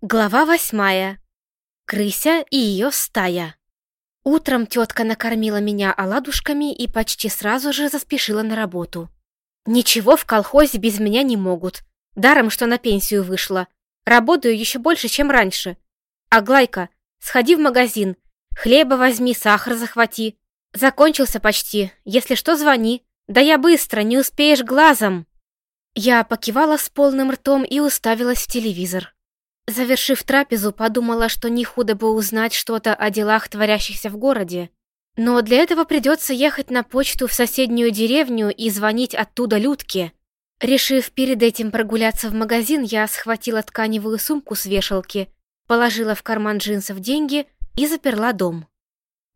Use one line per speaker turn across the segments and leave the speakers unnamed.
Глава восьмая. Крыся и ее стая. Утром тетка накормила меня оладушками и почти сразу же заспешила на работу. Ничего в колхозе без меня не могут. Даром, что на пенсию вышла. Работаю еще больше, чем раньше. Аглайка, сходи в магазин. Хлеба возьми, сахар захвати. Закончился почти. Если что, звони. Да я быстро, не успеешь глазом. Я покивала с полным ртом и уставилась в телевизор. Завершив трапезу, подумала, что не худо бы узнать что-то о делах, творящихся в городе. Но для этого придется ехать на почту в соседнюю деревню и звонить оттуда Людке. Решив перед этим прогуляться в магазин, я схватила тканевую сумку с вешалки, положила в карман джинсов деньги и заперла дом.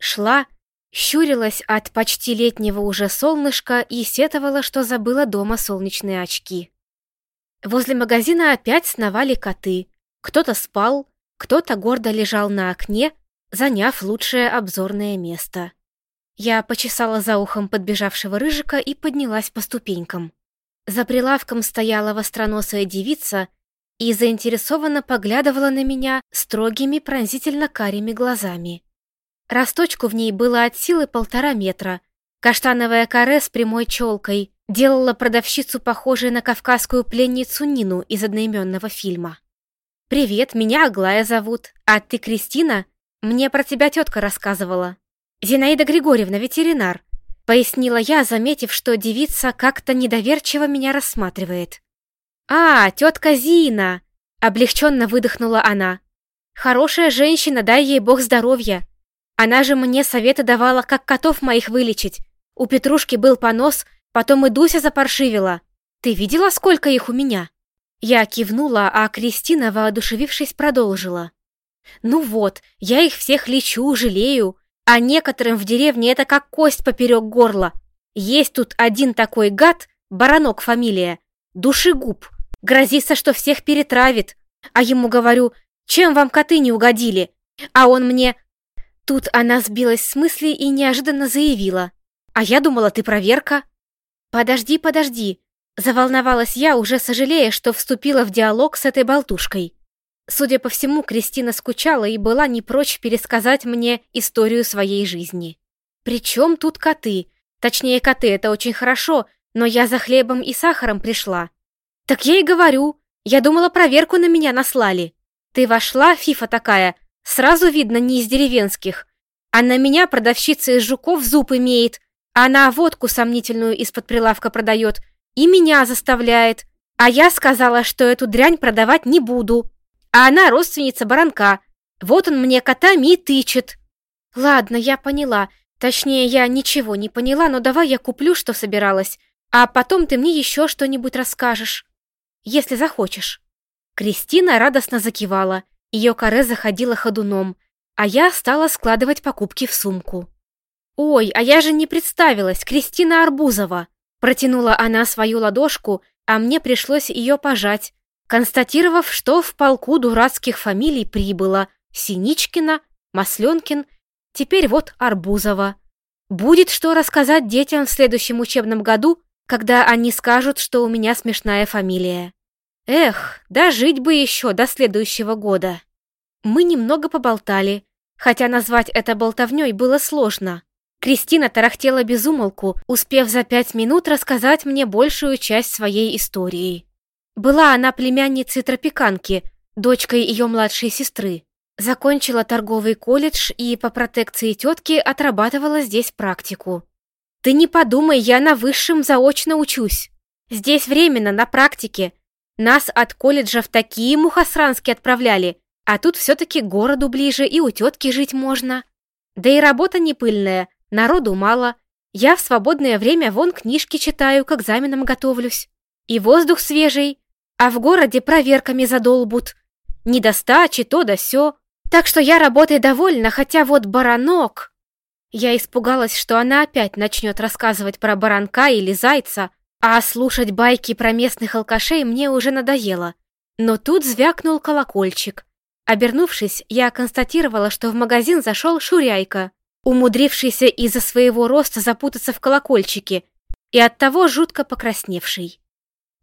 Шла, щурилась от почти летнего уже солнышка и сетовала, что забыла дома солнечные очки. Возле магазина опять сновали коты – кто-то спал, кто-то гордо лежал на окне, заняв лучшее обзорное место. Я почесала за ухом подбежавшего рыжика и поднялась по ступенькам. За прилавком стояла востроносая девица и заинтересованно поглядывала на меня строгими пронзительно-карими глазами. Росточку в ней было от силы полтора метра. Каштановая каре с прямой челкой делала продавщицу похожей на кавказскую пленницу Нину из одноименного фильма. «Привет, меня Аглая зовут. А ты Кристина? Мне про тебя тетка рассказывала. Зинаида Григорьевна, ветеринар», — пояснила я, заметив, что девица как-то недоверчиво меня рассматривает. «А, тетка Зина!» — облегченно выдохнула она. «Хорошая женщина, дай ей бог здоровья. Она же мне советы давала, как котов моих вылечить. У Петрушки был понос, потом и Дуся запаршивила. Ты видела, сколько их у меня?» Я кивнула, а Кристина, воодушевившись, продолжила. «Ну вот, я их всех лечу, жалею, а некоторым в деревне это как кость поперек горла. Есть тут один такой гад, Баранок фамилия, душегуб, грозится, что всех перетравит. А ему говорю, чем вам коты не угодили? А он мне... Тут она сбилась с мысли и неожиданно заявила. А я думала, ты проверка. Подожди, подожди, Заволновалась я, уже сожалея, что вступила в диалог с этой болтушкой. Судя по всему, Кристина скучала и была не прочь пересказать мне историю своей жизни. Причем тут коты? Точнее, коты — это очень хорошо, но я за хлебом и сахаром пришла. Так я и говорю, я думала, проверку на меня наслали. Ты вошла, фифа такая, сразу видно не из деревенских. А на меня продавщица из жуков зуб имеет, а она водку сомнительную из-под прилавка продает — и меня заставляет. А я сказала, что эту дрянь продавать не буду. А она родственница баранка. Вот он мне котами и тычет. Ладно, я поняла. Точнее, я ничего не поняла, но давай я куплю, что собиралась. А потом ты мне еще что-нибудь расскажешь. Если захочешь. Кристина радостно закивала. Ее каре заходила ходуном. А я стала складывать покупки в сумку. «Ой, а я же не представилась, Кристина Арбузова!» Протянула она свою ладошку, а мне пришлось ее пожать, констатировав, что в полку дурацких фамилий прибыло Синичкина, Масленкин, теперь вот Арбузова. Будет что рассказать детям в следующем учебном году, когда они скажут, что у меня смешная фамилия. Эх, дожить бы еще до следующего года. Мы немного поболтали, хотя назвать это болтовней было сложно. Кристина тарахтела без умолку, успев за пять минут рассказать мне большую часть своей истории. Была она племянницей тропиканки, дочкой ее младшей сестры. Закончила торговый колледж и по протекции тетки отрабатывала здесь практику. «Ты не подумай, я на высшем заочно учусь. Здесь временно, на практике. Нас от колледжа в такие мухосрански отправляли, а тут все-таки городу ближе и у тетки жить можно. Да и работа не пыльная, Народу мало. Я в свободное время вон книжки читаю, к экзаменам готовлюсь. И воздух свежий, а в городе проверками задолбут. Недостачи, то да сё. Так что я работой довольна, хотя вот баранок... Я испугалась, что она опять начнет рассказывать про баранка или зайца, а слушать байки про местных алкашей мне уже надоело. Но тут звякнул колокольчик. Обернувшись, я констатировала, что в магазин зашел Шуряйка умудрившийся из-за своего роста запутаться в колокольчике и оттого жутко покрасневший.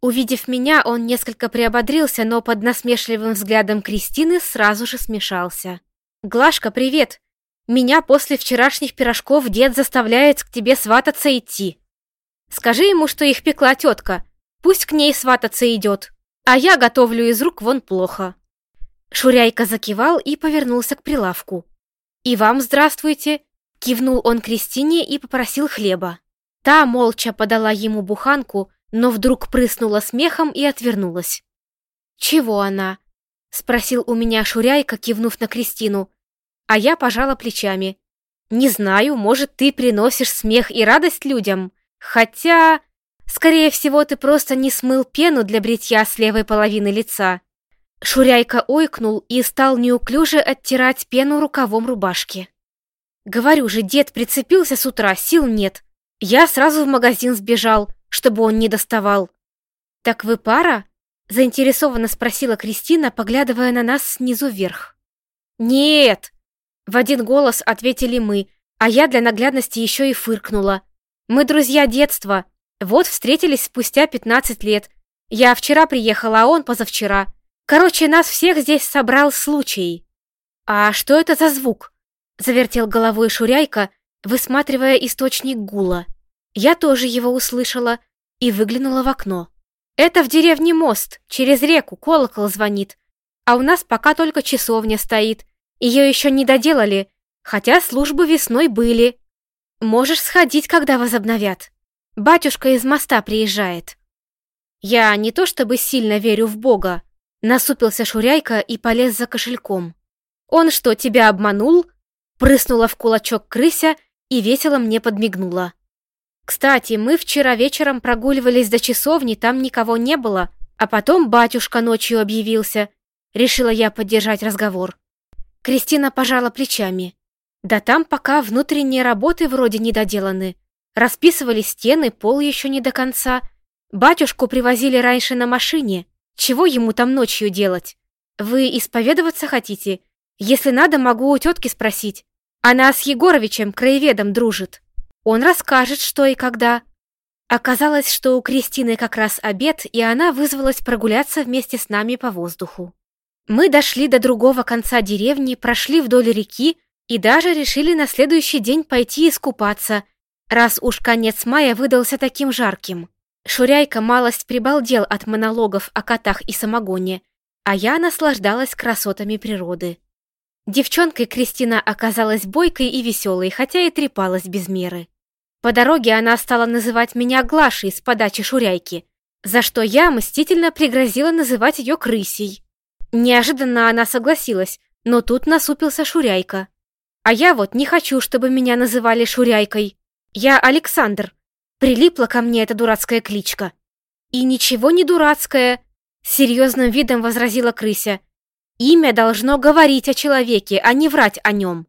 Увидев меня, он несколько приободрился, но под насмешливым взглядом Кристины сразу же смешался. «Глашка, привет! Меня после вчерашних пирожков дед заставляет к тебе свататься идти. Скажи ему, что их пекла тетка, пусть к ней свататься идет, а я готовлю из рук вон плохо». Шуряйка закивал и повернулся к прилавку. «И вам здравствуйте!» — кивнул он Кристине и попросил хлеба. Та молча подала ему буханку, но вдруг прыснула смехом и отвернулась. «Чего она?» — спросил у меня Шуряйка, кивнув на Кристину. А я пожала плечами. «Не знаю, может, ты приносишь смех и радость людям, хотя...» «Скорее всего, ты просто не смыл пену для бритья с левой половины лица». Шуряйка ойкнул и стал неуклюже оттирать пену рукавом рубашки. «Говорю же, дед прицепился с утра, сил нет. Я сразу в магазин сбежал, чтобы он не доставал. «Так вы пара?» — заинтересованно спросила Кристина, поглядывая на нас снизу вверх. «Нет!» — в один голос ответили мы, а я для наглядности еще и фыркнула. «Мы друзья детства. Вот встретились спустя пятнадцать лет. Я вчера приехала, а он позавчера. Короче, нас всех здесь собрал случай». «А что это за звук?» — завертел головой Шуряйка, высматривая источник гула. Я тоже его услышала и выглянула в окно. Это в деревне мост, через реку колокол звонит, а у нас пока только часовня стоит. Ее еще не доделали, хотя службы весной были. Можешь сходить, когда возобновят. Батюшка из моста приезжает. Я не то чтобы сильно верю в Бога, насупился Шуряйка и полез за кошельком. Он что, тебя обманул? Прыснула в кулачок крыся и весело мне подмигнула. Кстати, мы вчера вечером прогуливались до часовни, там никого не было, а потом батюшка ночью объявился. Решила я поддержать разговор. Кристина пожала плечами. Да там пока внутренние работы вроде не доделаны. Расписывали стены, пол еще не до конца. Батюшку привозили раньше на машине. Чего ему там ночью делать? Вы исповедоваться хотите? Если надо, могу у тетки спросить. Она с Егоровичем, краеведом, дружит. Он расскажет, что и когда. Оказалось, что у Кристины как раз обед, и она вызвалась прогуляться вместе с нами по воздуху. Мы дошли до другого конца деревни, прошли вдоль реки и даже решили на следующий день пойти искупаться, раз уж конец мая выдался таким жарким. Шуряйка малость прибалдел от монологов о котах и самогоне, а я наслаждалась красотами природы. Девчонкой Кристина оказалась бойкой и веселой, хотя и трепалась без меры. По дороге она стала называть меня Глашей с подачи Шуряйки, за что я мстительно пригрозила называть ее крысей. Неожиданно она согласилась, но тут насупился Шуряйка. А я вот не хочу, чтобы меня называли Шуряйкой. Я Александр. Прилипла ко мне эта дурацкая кличка. И ничего не дурацкая, серьезным видом возразила крыся. Имя должно говорить о человеке, а не врать о нем.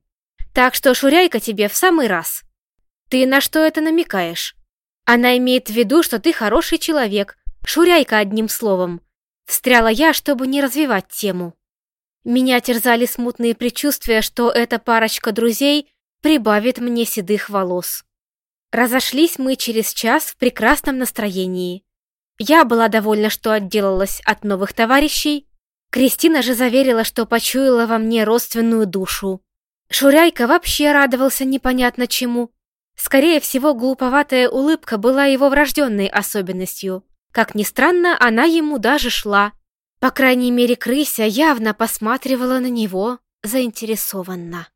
Так что шуряйка тебе в самый раз. Ты на что это намекаешь? Она имеет в виду, что ты хороший человек. Шуряйка одним словом. Встряла я, чтобы не развивать тему. Меня терзали смутные предчувствия, что эта парочка друзей прибавит мне седых волос. Разошлись мы через час в прекрасном настроении. Я была довольна, что отделалась от новых товарищей, Кристина же заверила, что почуяла во мне родственную душу. Шуряйка вообще радовался непонятно чему. Скорее всего, глуповатая улыбка была его врожденной особенностью. Как ни странно, она ему даже шла. По крайней мере, крыся явно посматривала на него заинтересованно.